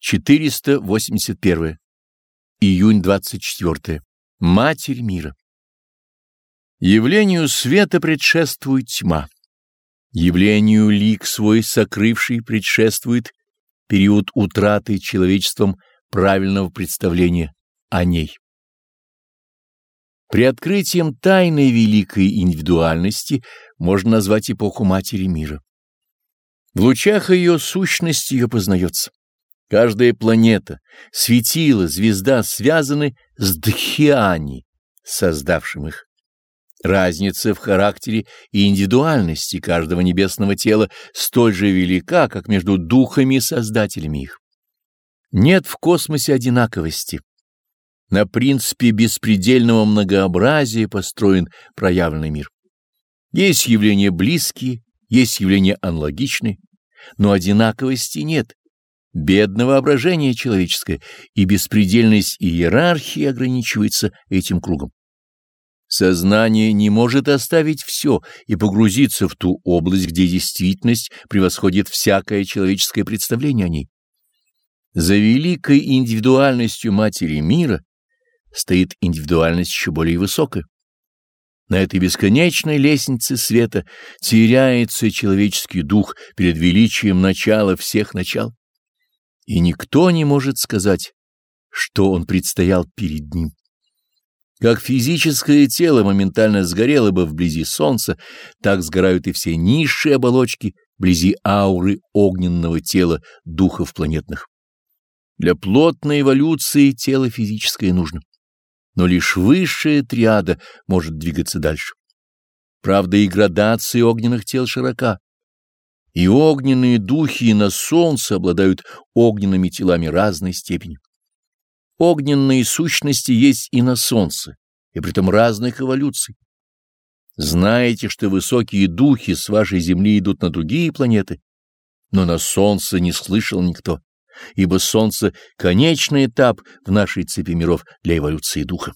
481. Июнь 24. Матерь мира. Явлению света предшествует тьма. Явлению лик свой сокрывший предшествует период утраты человечеством правильного представления о ней. При открытием тайной великой индивидуальности можно назвать эпоху Матери мира. В лучах ее сущности ее познается. Каждая планета, светило, звезда связаны с Дхиани, создавшим их. Разница в характере и индивидуальности каждого небесного тела столь же велика, как между духами-создателями их. Нет в космосе одинаковости. На принципе беспредельного многообразия построен проявленный мир. Есть явления близкие, есть явления аналогичные, но одинаковости нет бедное воображение человеческое, и беспредельность иерархии ограничивается этим кругом. Сознание не может оставить все и погрузиться в ту область, где действительность превосходит всякое человеческое представление о ней. За великой индивидуальностью Матери мира стоит индивидуальность еще более высокая. На этой бесконечной лестнице света теряется человеческий дух перед величием начала всех начал и никто не может сказать, что он предстоял перед ним. Как физическое тело моментально сгорело бы вблизи Солнца, так сгорают и все низшие оболочки вблизи ауры огненного тела духов планетных. Для плотной эволюции тело физическое нужно, но лишь высшая триада может двигаться дальше. Правда, и градация огненных тел широка. И огненные духи на солнце обладают огненными телами разной степени. Огненные сущности есть и на солнце, и притом разных эволюций. Знаете, что высокие духи с вашей Земли идут на другие планеты, но на солнце не слышал никто, ибо солнце — конечный этап в нашей цепи миров для эволюции духа.